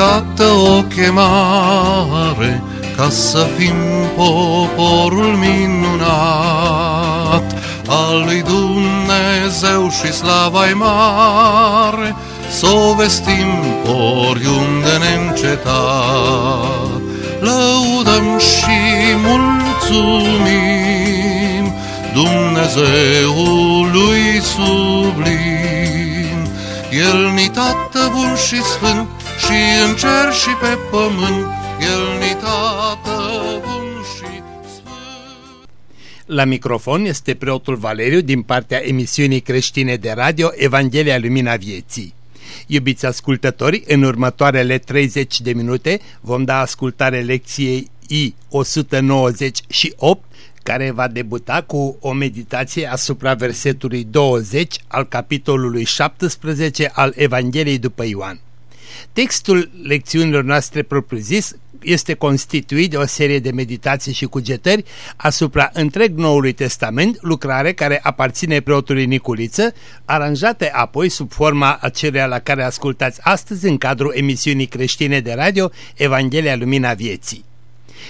iată o chemare ca să fim poporul minunat al lui Dumnezeu și slava mare, să o vestim oriunde neîncetat. Lăudăm și mulțumim Dumnezeului sublim. El ni tată bun și sfânt și în cer și pe pământ, El ni tată bun și sfânt. La microfon este preotul Valeriu din partea emisiunii creștine de radio Evanghelia Lumina Vieții. Iubiți ascultători, în următoarele 30 de minute vom da ascultare lecției I-198, care va debuta cu o meditație asupra versetului 20 al capitolului 17 al Evangheliei după Ioan. Textul lecțiunilor noastre propriu-zis este constituit de o serie de meditații și cugetări asupra întreg Noului Testament, lucrare care aparține preotului Niculiță, aranjate apoi sub forma acelea la care ascultați astăzi în cadrul emisiunii creștine de radio Evanghelia Lumina Vieții.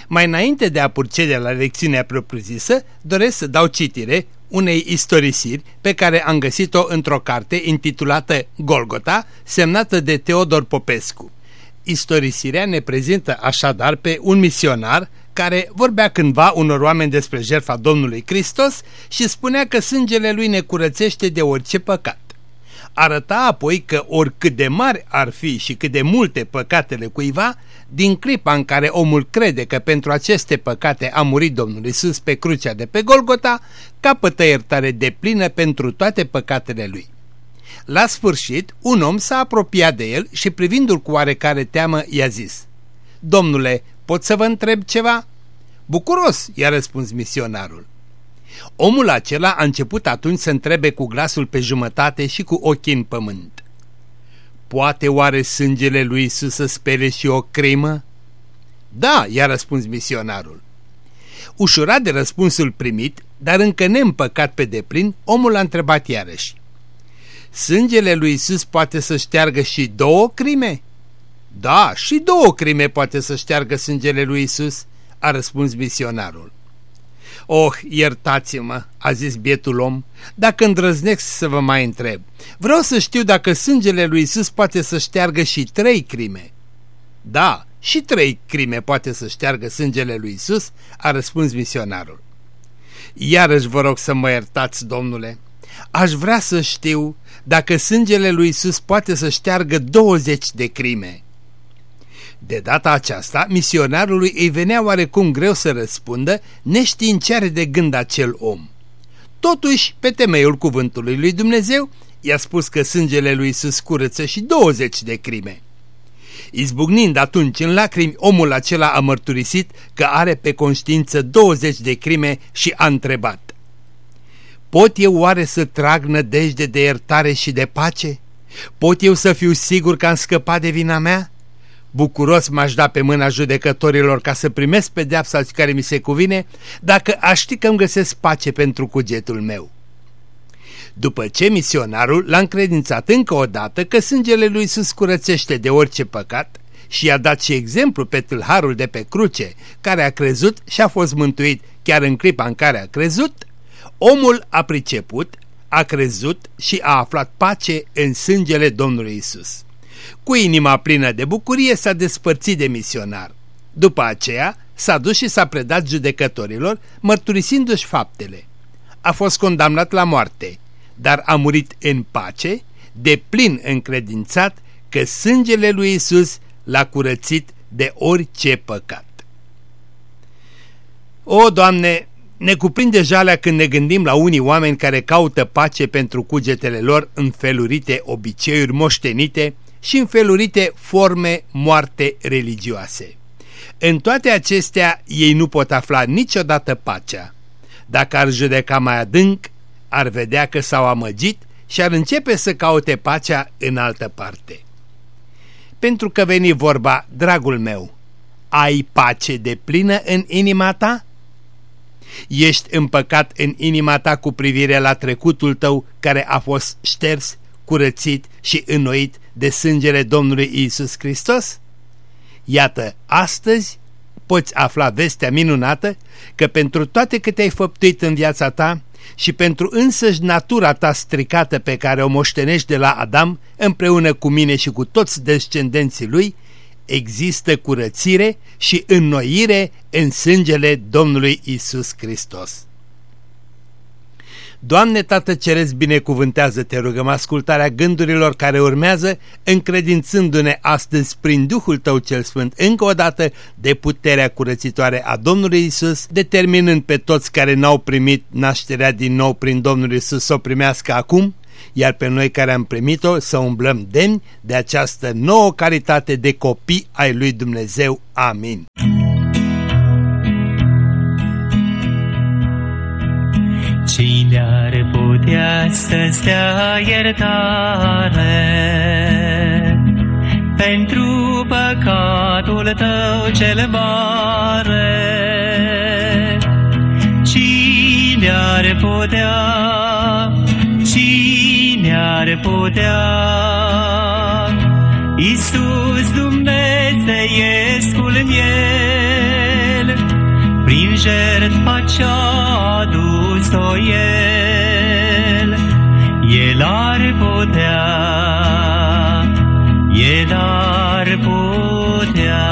Mai înainte de a procede la lecțiunea propriu-zisă, doresc să dau citire unei istorisiri pe care am găsit-o într-o carte intitulată Golgota, semnată de Teodor Popescu. Istorisirea ne prezintă așadar pe un misionar care vorbea cândva unor oameni despre jertfa Domnului Hristos și spunea că sângele lui ne curățește de orice păcat. Arăta apoi că oricât de mari ar fi și cât de multe păcatele cuiva, din clipa în care omul crede că pentru aceste păcate a murit Domnul Isus pe crucea de pe Golgota, capătă iertare de plină pentru toate păcatele lui. La sfârșit, un om s-a apropiat de el și privindu-l cu oarecare teamă i-a zis Domnule, pot să vă întreb ceva? Bucuros, i-a răspuns misionarul. Omul acela a început atunci să întrebe cu glasul pe jumătate și cu ochii în pământ. Poate oare sângele lui Isus să spere și o crimă? Da, i-a răspuns misionarul. Ușurat de răspunsul primit, dar încă neîmpăcat pe deplin, omul a întrebat iarăși. Sângele lui Isus poate să șteargă și două crime? Da, și două crime poate să șteargă sângele lui Isus, a răspuns misionarul. Oh, iertați-mă, a zis bietul om, dacă îndrăznesc să vă mai întreb. Vreau să știu dacă sângele lui Isus poate să șteargă și trei crime. Da, și trei crime poate să șteargă sângele lui Isus, a răspuns misionarul. Iarăși vă rog să mă iertați, domnule. Aș vrea să știu dacă sângele lui Isus poate să șteargă 20 de crime. De data aceasta, misionarului îi venea oarecum greu să răspundă, neștiind ce are de gând acel om. Totuși, pe temeiul cuvântului lui Dumnezeu, i-a spus că sângele lui Isus curăță și 20 de crime. Izbucnind atunci în lacrimi, omul acela a mărturisit că are pe conștiință 20 de crime și a întrebat. Pot eu oare să trag nădejde de iertare și de pace? Pot eu să fiu sigur că am scăpat de vina mea? Bucuros m-aș da pe mâna judecătorilor ca să primesc pedeapsa care mi se cuvine, dacă aș ști că îmi găsesc pace pentru cugetul meu. După ce misionarul l-a încredințat încă o dată că sângele lui se scurățește de orice păcat și i-a dat și exemplu pe tâlharul de pe cruce, care a crezut și a fost mântuit chiar în clipa în care a crezut, omul a priceput, a crezut și a aflat pace în sângele Domnului Isus. Cu inima plină de bucurie s-a despărțit de misionar. După aceea s-a dus și s-a predat judecătorilor, mărturisindu-și faptele. A fost condamnat la moarte, dar a murit în pace, de plin încredințat că sângele lui Isus l-a curățit de orice păcat. O, Doamne, ne cuprinde jalea când ne gândim la unii oameni care caută pace pentru cugetele lor în felurite obiceiuri moștenite și în felurite forme moarte religioase. În toate acestea ei nu pot afla niciodată pacea. Dacă ar judeca mai adânc, ar vedea că s-au amăgit și ar începe să caute pacea în altă parte. Pentru că veni vorba, dragul meu, ai pace de plină în inima ta? Ești împăcat în inima ta cu privire la trecutul tău care a fost șters, curățit și înnoit de sângele Domnului Isus Hristos? Iată, astăzi poți afla vestea minunată că pentru toate câte ai făptuit în viața ta și pentru însăși natura ta stricată pe care o moștenești de la Adam, împreună cu mine și cu toți descendenții lui, există curățire și înnoire în sângele Domnului Isus Hristos. Doamne Tată Ceresc, binecuvântează, te rugăm, ascultarea gândurilor care urmează, încredințându-ne astăzi prin Duhul Tău cel Sfânt, încă o dată, de puterea curățitoare a Domnului Isus, determinând pe toți care n-au primit nașterea din nou prin Domnul Isus să o primească acum, iar pe noi care am primit-o să umblăm demni de această nouă caritate de copii ai lui Dumnezeu. Amin. Cine ar putea să-ți dea iertare pentru păcatul tău cel mare? Cine ar putea, cine ar putea? Iisus Dumnezeiescul miel, prin jertfa ce-a adus-o El, El ar putea, El ar putea.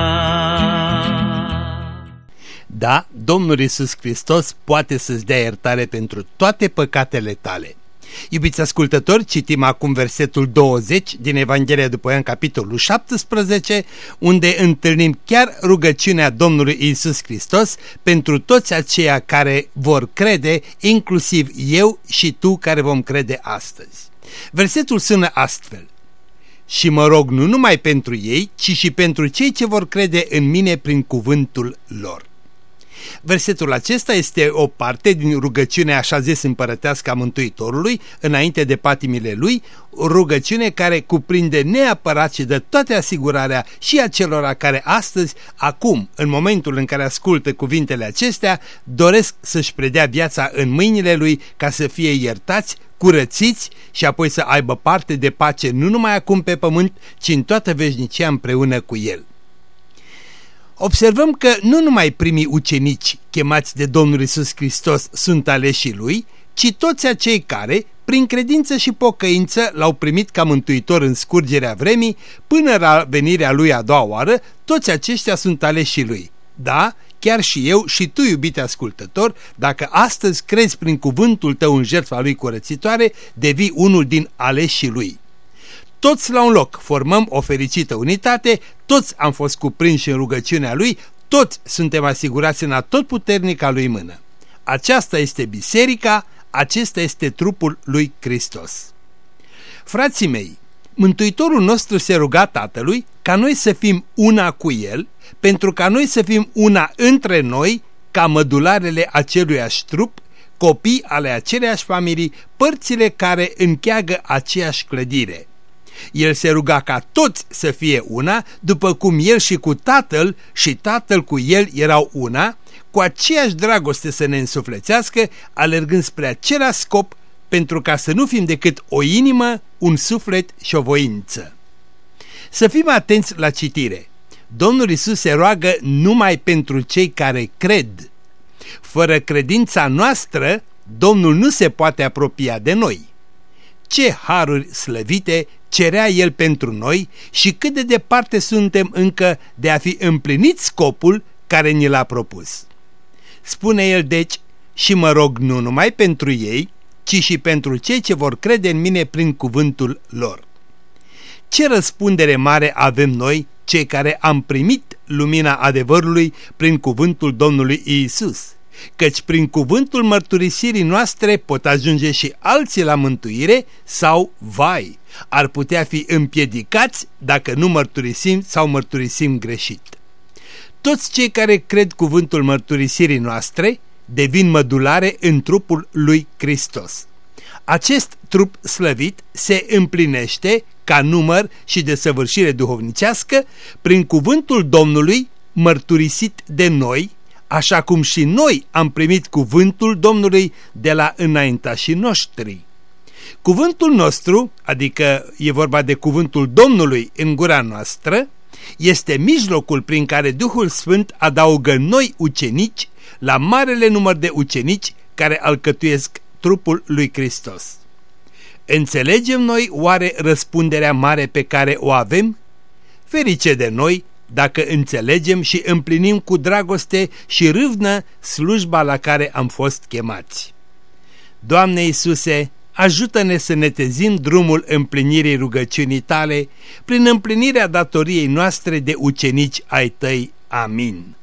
Da, Domnul Isus Hristos poate să-ți dea iertare pentru toate păcatele tale. Iubiți ascultători, citim acum versetul 20 din Evanghelia după Ioan, capitolul 17, unde întâlnim chiar rugăciunea Domnului Isus Hristos pentru toți aceia care vor crede, inclusiv eu și tu care vom crede astăzi. Versetul sună astfel. Și mă rog nu numai pentru ei, ci și pentru cei ce vor crede în mine prin cuvântul lor. Versetul acesta este o parte din rugăciunea așa zis împărătească a Mântuitorului înainte de patimile lui, o rugăciune care cuprinde neapărat și de toate asigurarea și a celor care astăzi, acum, în momentul în care ascultă cuvintele acestea, doresc să-și predea viața în mâinile lui ca să fie iertați, curățiți și apoi să aibă parte de pace nu numai acum pe pământ, ci în toată veșnicia împreună cu el observăm că nu numai primii ucenici chemați de Domnul Isus Hristos sunt aleșii lui, ci toți acei care, prin credință și pocăință, l-au primit ca mântuitor în scurgerea vremii, până la venirea lui a doua oară, toți aceștia sunt aleșii lui. Da, chiar și eu și tu, iubite ascultător, dacă astăzi crezi prin cuvântul tău în jertfa lui curățitoare, devii unul din aleșii lui. Toți la un loc formăm o fericită unitate, toți am fost cuprinși în rugăciunea Lui, toți suntem asigurați în atotputernica Lui mână. Aceasta este biserica, acesta este trupul Lui Hristos. Frații mei, Mântuitorul nostru se ruga Tatălui ca noi să fim una cu El, pentru ca noi să fim una între noi, ca mădularele aceluiași trup, copii ale aceleiași familii, părțile care încheagă aceeași clădire. El se ruga ca toți să fie una, după cum el și cu tatăl și tatăl cu el erau una, cu aceeași dragoste să ne însuflețească, alergând spre același scop, pentru ca să nu fim decât o inimă, un suflet și o voință. Să fim atenți la citire. Domnul Isus se roagă numai pentru cei care cred. Fără credința noastră, Domnul nu se poate apropia de noi. Ce haruri slăvite cerea El pentru noi și cât de departe suntem încă de a fi împlinit scopul care ni l-a propus. Spune El deci, și mă rog nu numai pentru ei, ci și pentru cei ce vor crede în mine prin cuvântul lor. Ce răspundere mare avem noi, cei care am primit lumina adevărului prin cuvântul Domnului Iisus, căci prin cuvântul mărturisirii noastre pot ajunge și alții la mântuire sau, vai, ar putea fi împiedicați dacă nu mărturisim sau mărturisim greșit. Toți cei care cred cuvântul mărturisirii noastre devin mădulare în trupul lui Hristos. Acest trup slăvit se împlinește ca număr și de săvârșire duhovnicească prin cuvântul Domnului mărturisit de noi, așa cum și noi am primit cuvântul Domnului de la înaintașii noștri. Cuvântul nostru, adică e vorba de cuvântul Domnului în gura noastră, este mijlocul prin care Duhul Sfânt adaugă noi ucenici la marele număr de ucenici care alcătuiesc trupul lui Hristos. Înțelegem noi oare răspunderea mare pe care o avem? Ferice de noi dacă înțelegem și împlinim cu dragoste și râvnă slujba la care am fost chemați. Doamne Iisuse, ajută-ne să ne tezim drumul împlinirii rugăciunii tale prin împlinirea datoriei noastre de ucenici ai tăi. Amin.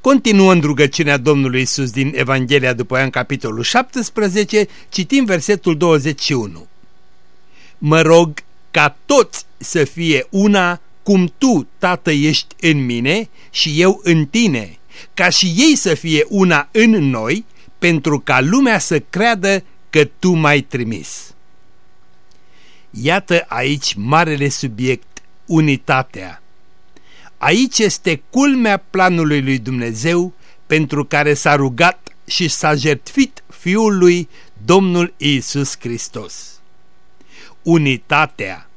Continuând rugăciunea Domnului Isus din Evanghelia după Ioan capitolul 17, citim versetul 21. Mă rog ca toți să fie una cum tu, Tată, ești în mine și eu în tine, ca și ei să fie una în noi, pentru ca lumea să creadă că tu m-ai trimis. Iată aici marele subiect, unitatea. Aici este culmea planului lui Dumnezeu pentru care s-a rugat și s-a jertfit Fiul lui Domnul Iisus Hristos. Unitatea.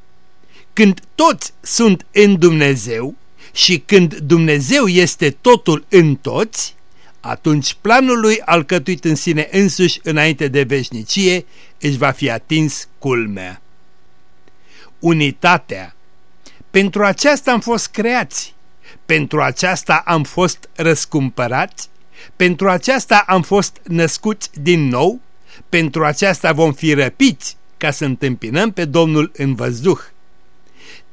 Când toți sunt în Dumnezeu și când Dumnezeu este totul în toți, atunci planul lui alcătuit în sine însuși înainte de veșnicie își va fi atins culmea. Unitatea. Pentru aceasta am fost creați, pentru aceasta am fost răscumpărați, pentru aceasta am fost născuți din nou, pentru aceasta vom fi răpiți ca să întâmpinăm pe Domnul în văzduh.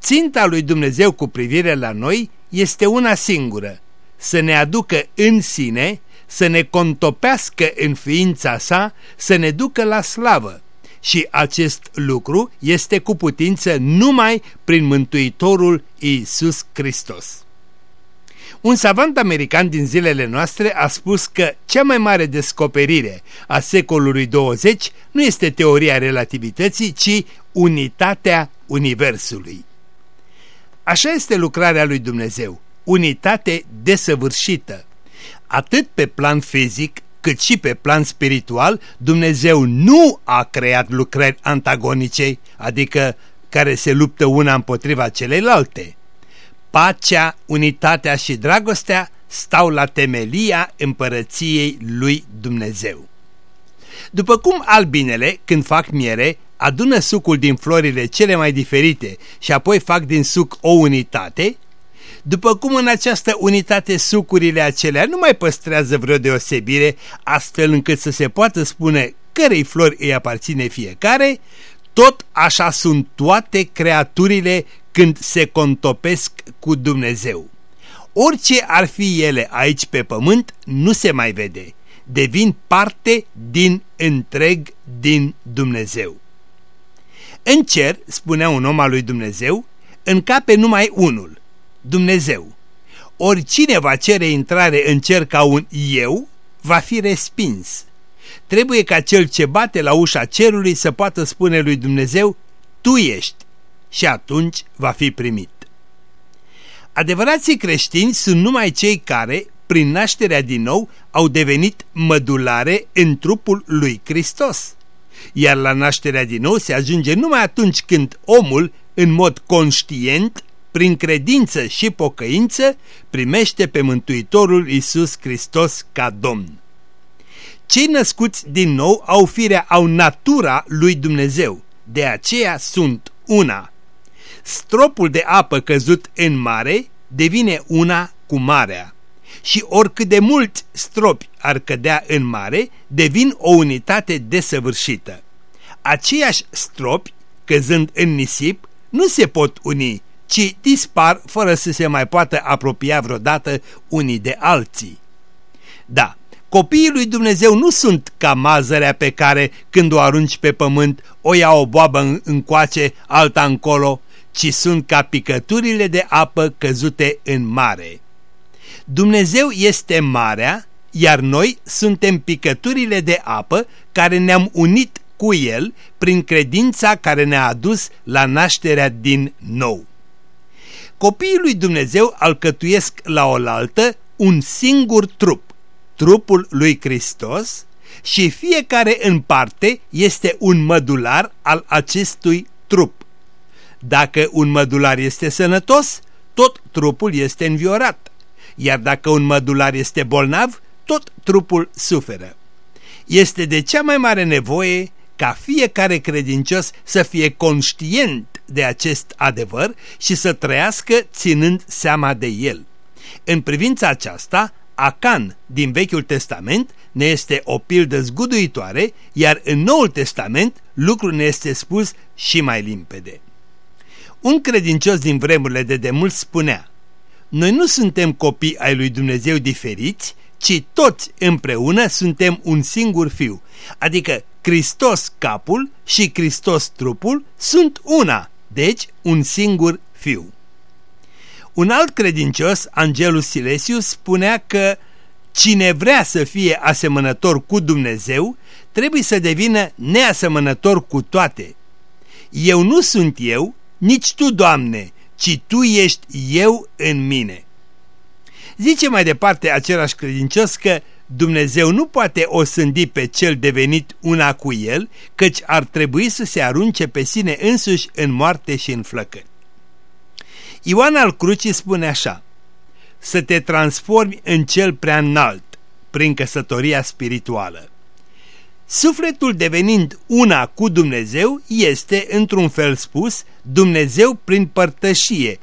Ținta lui Dumnezeu cu privire la noi este una singură, să ne aducă în sine, să ne contopească în ființa sa, să ne ducă la slavă. Și acest lucru este cu putință numai prin Mântuitorul Iisus Hristos. Un savant american din zilele noastre a spus că cea mai mare descoperire a secolului 20 nu este teoria relativității, ci unitatea Universului. Așa este lucrarea lui Dumnezeu, unitate desăvârșită. Atât pe plan fizic, cât și pe plan spiritual, Dumnezeu nu a creat lucrări antagonice, adică care se luptă una împotriva celelalte. Pacea, unitatea și dragostea stau la temelia împărăției lui Dumnezeu. După cum albinele, când fac miere, adună sucul din florile cele mai diferite și apoi fac din suc o unitate, după cum în această unitate sucurile acelea nu mai păstrează vreo deosebire, astfel încât să se poată spune cărei flori îi aparține fiecare, tot așa sunt toate creaturile când se contopesc cu Dumnezeu. Orice ar fi ele aici pe pământ, nu se mai vede. Devin parte din întreg din Dumnezeu. În cer, spunea un om al lui Dumnezeu, încape numai unul, Dumnezeu. Oricine va cere intrare în cer ca un eu, va fi respins. Trebuie ca cel ce bate la ușa cerului să poată spune lui Dumnezeu, Tu ești, și atunci va fi primit. Adevărații creștini sunt numai cei care, prin nașterea din nou, au devenit mădulare în trupul lui Hristos iar la nașterea din nou se ajunge numai atunci când omul, în mod conștient, prin credință și pocăință, primește pe Mântuitorul Isus Hristos ca Domn. Cei născuți din nou au firea, au natura lui Dumnezeu, de aceea sunt una. Stropul de apă căzut în mare devine una cu marea și oricât de mulți stropi ar cădea în mare, devin o unitate desăvârșită. Aceiași stropi, căzând în nisip, nu se pot uni, ci dispar fără să se mai poată apropia vreodată unii de alții. Da, copiii lui Dumnezeu nu sunt ca mazărea pe care, când o arunci pe pământ, o ia o boabă încoace, alta încolo, ci sunt ca picăturile de apă căzute în mare. Dumnezeu este marea, iar noi suntem picăturile de apă care ne-am unit cu El prin credința care ne-a adus la nașterea din nou. Copiii lui Dumnezeu alcătuiesc la oaltă un singur trup, trupul lui Hristos, și fiecare în parte este un mădular al acestui trup. Dacă un mădular este sănătos, tot trupul este înviorat, iar dacă un mădular este bolnav, tot trupul suferă. Este de cea mai mare nevoie ca fiecare credincios să fie conștient de acest adevăr și să trăiască ținând seama de el. În privința aceasta, Acan din Vechiul Testament ne este o pildă zguduitoare, iar în Noul Testament lucrul ne este spus și mai limpede. Un credincios din vremurile de demult spunea, noi nu suntem copii ai lui Dumnezeu diferiți, ci toți împreună suntem un singur fiu, adică Hristos capul și Hristos trupul sunt una, deci un singur fiu. Un alt credincios, Angelus Silesius, spunea că cine vrea să fie asemănător cu Dumnezeu, trebuie să devină neasemănător cu toate. Eu nu sunt eu, nici tu, Doamne, ci Tu ești eu în mine. Zice mai departe același credincios că Dumnezeu nu poate osândi pe cel devenit una cu el, căci ar trebui să se arunce pe sine însuși în moarte și în flăcări. Ioan al Crucii spune așa, să te transformi în cel prea înalt prin căsătoria spirituală. Sufletul devenind una cu Dumnezeu este, într-un fel spus, Dumnezeu prin părtășie,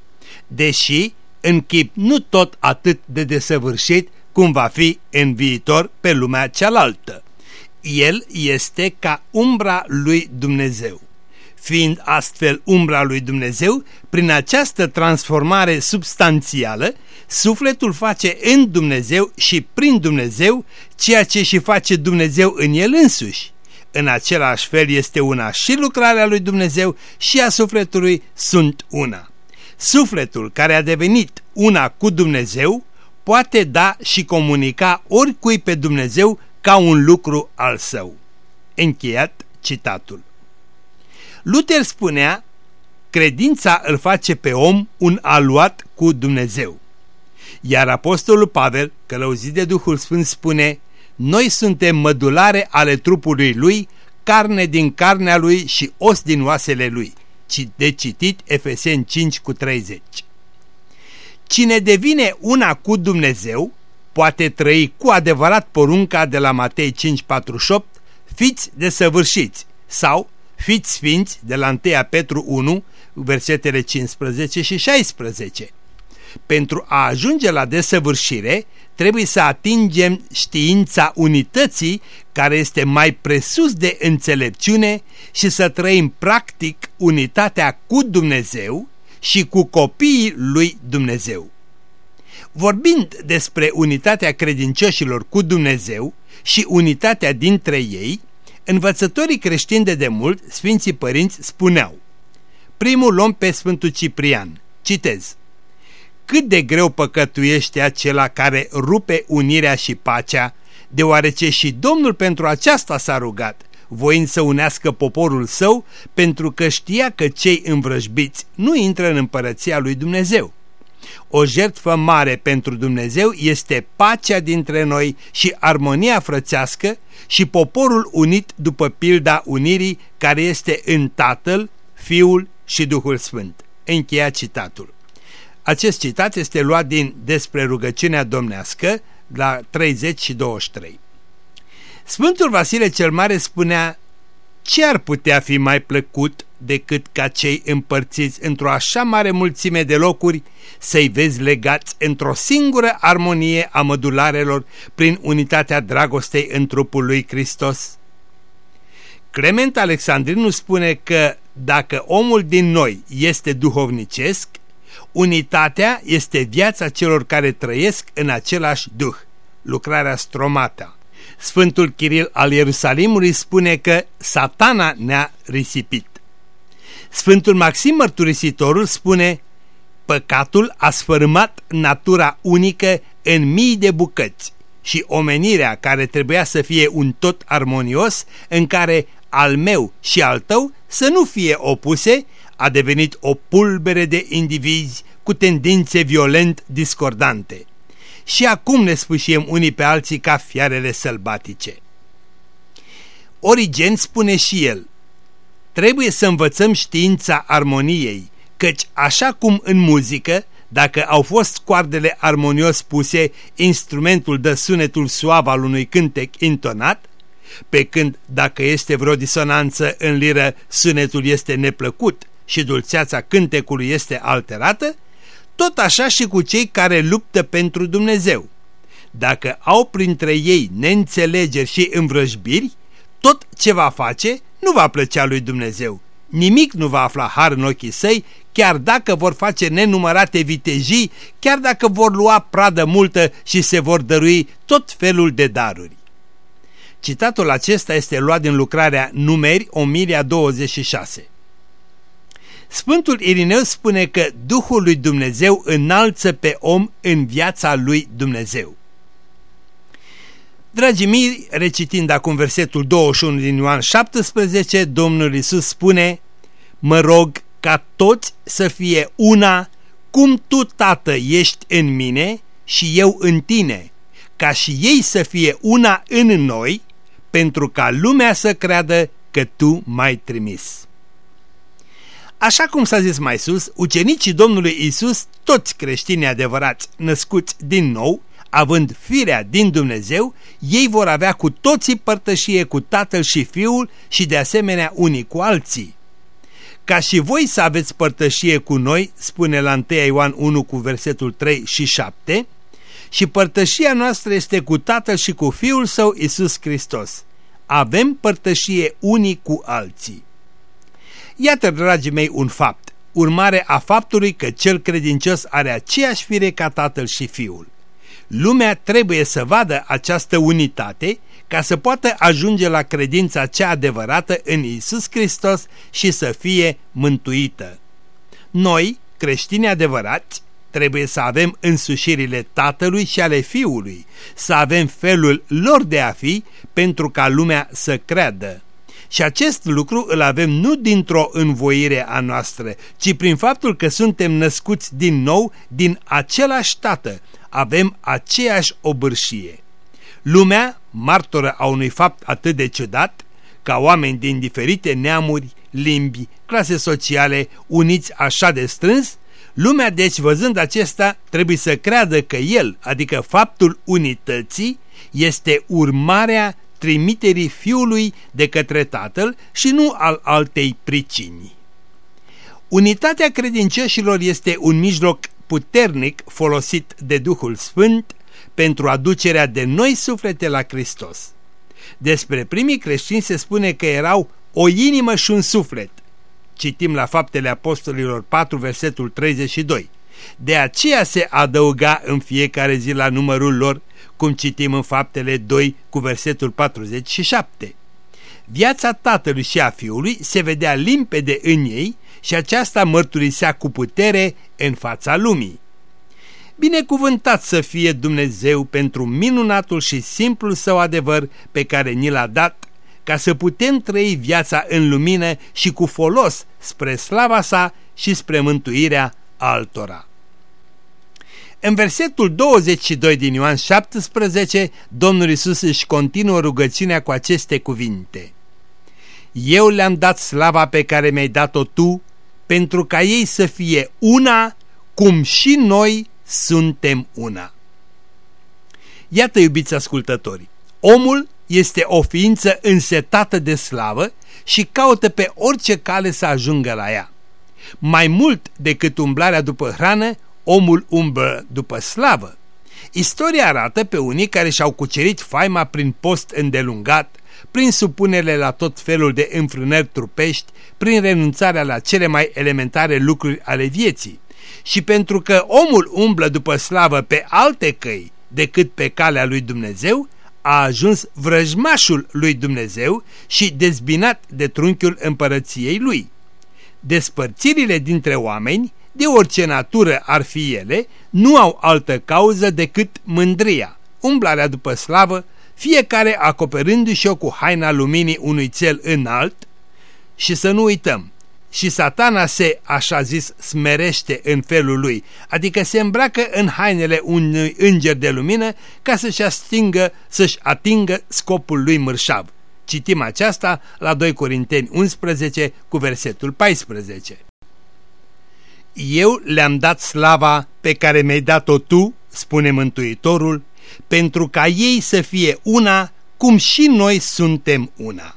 deși în chip nu tot atât de desăvârșit cum va fi în viitor pe lumea cealaltă. El este ca umbra lui Dumnezeu. Fiind astfel umbra lui Dumnezeu, prin această transformare substanțială, sufletul face în Dumnezeu și prin Dumnezeu ceea ce și face Dumnezeu în el însuși. În același fel este una și lucrarea lui Dumnezeu și a sufletului sunt una. Sufletul care a devenit una cu Dumnezeu poate da și comunica oricui pe Dumnezeu ca un lucru al său. Încheiat citatul. Luther spunea, credința îl face pe om un aluat cu Dumnezeu. Iar apostolul Pavel, călăuzit de Duhul Sfânt, spune, noi suntem mădulare ale trupului lui, carne din carnea lui și os din oasele lui. De citit Efeseni 5 cu 30. Cine devine una cu Dumnezeu, poate trăi cu adevărat porunca de la Matei 5:48, fiți desăvârșiți, sau fiți sfinți de la 1 Petru 1, versetele 15 și 16. Pentru a ajunge la desăvârșire, trebuie să atingem știința unității care este mai presus de înțelepciune și să trăim practic unitatea cu Dumnezeu și cu copiii lui Dumnezeu. Vorbind despre unitatea credincioșilor cu Dumnezeu și unitatea dintre ei, învățătorii creștini de demult, Sfinții Părinți, spuneau Primul luăm pe Sfântul Ciprian, citez Cât de greu păcătuiește acela care rupe unirea și pacea, deoarece și Domnul pentru aceasta s-a rugat, voind să unească poporul său, pentru că știa că cei învrăjbiți nu intră în împărăția lui Dumnezeu. O jertfă mare pentru Dumnezeu este pacea dintre noi și armonia frățească și poporul unit după pilda unirii care este în Tatăl, Fiul și Duhul Sfânt. Încheia citatul. Acest citat este luat din Despre rugăciunea domnească la 30 și 23. Sfântul Vasile cel Mare spunea ce ar putea fi mai plăcut decât ca cei împărțiți într-o așa mare mulțime de locuri să-i vezi legați într-o singură armonie a mădularelor prin unitatea dragostei în trupul lui Hristos? Clement Alexandrinu spune că dacă omul din noi este duhovnicesc, unitatea este viața celor care trăiesc în același duh, lucrarea stromata. Sfântul Chiril al Ierusalimului spune că satana ne-a risipit. Sfântul Maxim Mărturisitorul spune Păcatul a sfărâmat natura unică în mii de bucăți și omenirea care trebuia să fie un tot armonios în care al meu și al tău să nu fie opuse, a devenit o pulbere de indivizi cu tendințe violent discordante. Și acum ne sfâșiem unii pe alții ca fiarele sălbatice. Origen spune și el, trebuie să învățăm știința armoniei, căci așa cum în muzică, dacă au fost coardele armonios puse, instrumentul dă sunetul suav al unui cântec intonat, pe când dacă este vreo disonanță în liră, sunetul este neplăcut și dulceața cântecului este alterată, tot așa și cu cei care luptă pentru Dumnezeu. Dacă au printre ei neînțelegeri și învrăjbiri, tot ce va face nu va plăcea lui Dumnezeu. Nimic nu va afla har în ochii săi, chiar dacă vor face nenumărate vitejii, chiar dacă vor lua pradă multă și se vor dărui tot felul de daruri. Citatul acesta este luat din lucrarea Numeri, Omilia 26. Sfântul Irineu spune că Duhul lui Dumnezeu înalță pe om în viața lui Dumnezeu. Dragii mei, recitind acum versetul 21 din Ioan 17, Domnul Isus spune, Mă rog ca toți să fie una, cum Tu, Tată, ești în mine și eu în tine, ca și ei să fie una în noi, pentru ca lumea să creadă că Tu m-ai trimis. Așa cum s-a zis mai sus, ucenicii Domnului Isus, toți creștini adevărați, născuți din nou, având firea din Dumnezeu, ei vor avea cu toții părtășie cu Tatăl și Fiul și de asemenea unii cu alții. Ca și voi să aveți părtășie cu noi, spune la 1 Ioan 1 cu versetul 3 și 7, și părtășia noastră este cu Tatăl și cu Fiul Său Isus Hristos. Avem părtășie unii cu alții. Iată, dragii mei, un fapt, urmare a faptului că cel credincios are aceeași fire ca Tatăl și Fiul. Lumea trebuie să vadă această unitate ca să poată ajunge la credința cea adevărată în Isus Hristos și să fie mântuită. Noi, creștini adevărați, trebuie să avem însușirile Tatălui și ale Fiului, să avem felul lor de a fi pentru ca lumea să creadă. Și acest lucru îl avem nu dintr-o învoire a noastră, ci prin faptul că suntem născuți din nou din același Tată, avem aceeași obârșie. Lumea, martoră a unui fapt atât de ciudat, ca oameni din diferite neamuri, limbi, clase sociale, uniți așa de strâns, lumea deci văzând acesta trebuie să creadă că el, adică faptul unității, este urmarea trimiterii fiului de către tatăl și nu al altei pricini. Unitatea credincioșilor este un mijloc puternic folosit de Duhul Sfânt pentru aducerea de noi suflete la Hristos. Despre primii creștini se spune că erau o inimă și un suflet. Citim la Faptele Apostolilor 4, versetul 32. De aceea se adăuga în fiecare zi la numărul lor, cum citim în Faptele 2 cu versetul 47. Viața tatălui și a fiului se vedea limpede în ei și aceasta mărturisea cu putere în fața lumii. Binecuvântat să fie Dumnezeu pentru minunatul și simplul său adevăr pe care ni l-a dat, ca să putem trăi viața în lumină și cu folos spre slava sa și spre mântuirea altora. În versetul 22 din Ioan 17, Domnul Isus își continuă rugăciunea cu aceste cuvinte. Eu le-am dat slava pe care mi-ai dat-o tu, pentru ca ei să fie una, cum și noi suntem una. Iată, iubiți ascultători, omul este o ființă însetată de slavă și caută pe orice cale să ajungă la ea. Mai mult decât umblarea după hrană, omul umblă după slavă. Istoria arată pe unii care și-au cucerit faima prin post îndelungat, prin supunere la tot felul de înfrânări trupești, prin renunțarea la cele mai elementare lucruri ale vieții. Și pentru că omul umblă după slavă pe alte căi decât pe calea lui Dumnezeu, a ajuns vrăjmașul lui Dumnezeu și dezbinat de trunchiul împărăției lui. Despărțirile dintre oameni, de orice natură ar fi ele, nu au altă cauză decât mândria, umblarea după slavă, fiecare acoperându-și-o cu haina luminii unui cel înalt și să nu uităm, și satana se, așa zis, smerește în felul lui, adică se îmbracă în hainele unui înger de lumină ca să-și atingă, să-și atingă scopul lui mărșav. Citim aceasta la 2 Corinteni 11 cu versetul 14. Eu le-am dat slava pe care mi-ai dat-o tu, spune Mântuitorul, pentru ca ei să fie una cum și noi suntem una.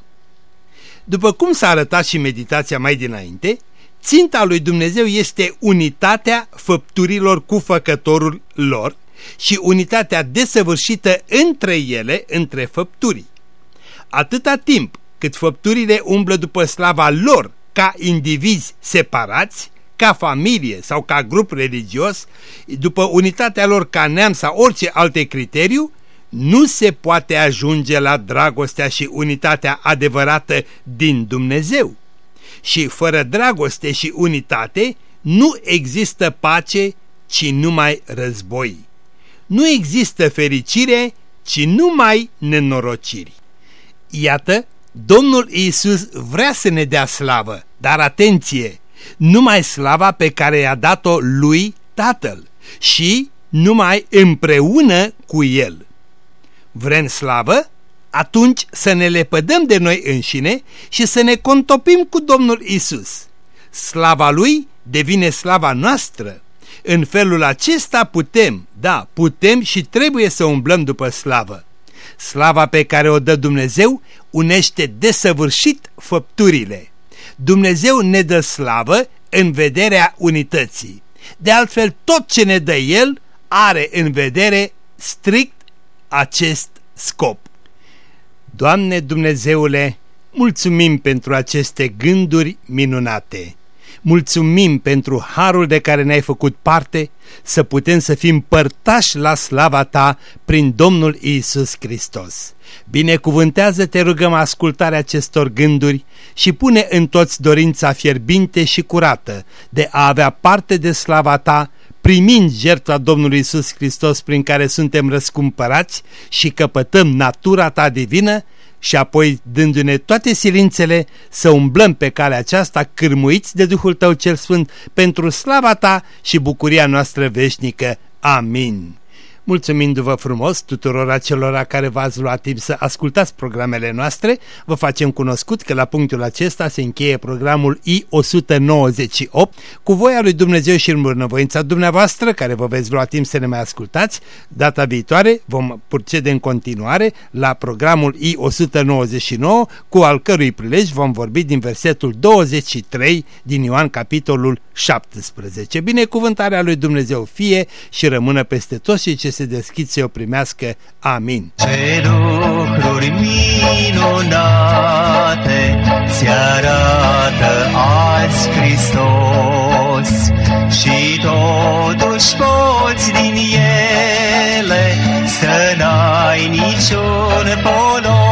După cum s-a arătat și meditația mai dinainte, ținta lui Dumnezeu este unitatea făpturilor cu făcătorul lor și unitatea desăvârșită între ele, între făpturii. Atâta timp cât făpturile umblă după slava lor ca indivizi separați, ca familie sau ca grup religios, după unitatea lor ca neam sau orice alte criteriu, nu se poate ajunge la dragostea și unitatea adevărată din Dumnezeu. Și fără dragoste și unitate nu există pace, ci numai război. Nu există fericire, ci numai nenorociri. Iată, Domnul Iisus vrea să ne dea slavă, dar atenție, numai slava pe care i-a dat-o lui Tatăl și numai împreună cu El. Vrem slavă? Atunci să ne lepădăm de noi înșine și să ne contopim cu Domnul Isus. Slava Lui devine slava noastră. În felul acesta putem, da, putem și trebuie să umblăm după slavă. Slava pe care o dă Dumnezeu unește desăvârșit făpturile. Dumnezeu ne dă slavă în vederea unității. De altfel, tot ce ne dă El are în vedere strict acest scop. Doamne Dumnezeule, mulțumim pentru aceste gânduri minunate. Mulțumim pentru harul de care ne-ai făcut parte, să putem să fim părtași la slava Ta prin Domnul Isus Hristos. Binecuvântează, te rugăm, ascultarea acestor gânduri și pune în toți dorința fierbinte și curată de a avea parte de slava Ta, primind jertfa Domnului Isus Hristos prin care suntem răscumpărați și căpătăm natura Ta divină, și apoi dându-ne toate silințele să umblăm pe calea aceasta cârmuiți de Duhul Tău cel Sfânt pentru slava Ta și bucuria noastră veșnică. Amin. Mulțumindu-vă frumos tuturor acelora care v-ați luat timp să ascultați programele noastre, vă facem cunoscut că la punctul acesta se încheie programul I-198 cu voia lui Dumnezeu și în bunăvoința dumneavoastră, care vă veți lua timp să ne mai ascultați. Data viitoare vom procede în continuare la programul I-199 cu al cărui prilej vom vorbi din versetul 23 din Ioan capitolul 17. Binecuvântarea lui Dumnezeu fie și rămână peste toți cei ce se deschid să o primească. Amin. Ce lucruri minunate se arată azi Hristos și totuși poți din ele să n-ai niciun polos.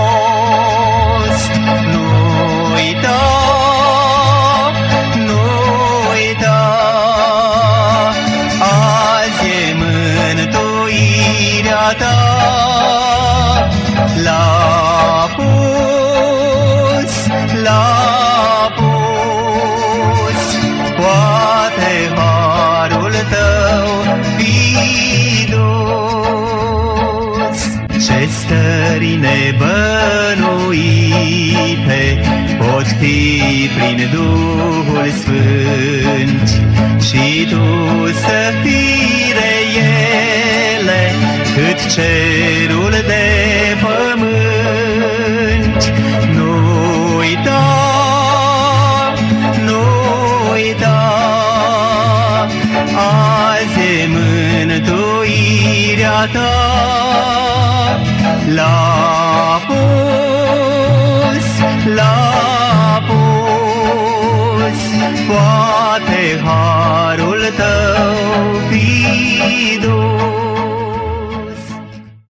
Stări nebănuite pot fi prin Duhul Sfânt și tu să fii de ele cât cerul de pământ. Nu uita, nu uita, azi e mântuirea ta. La love.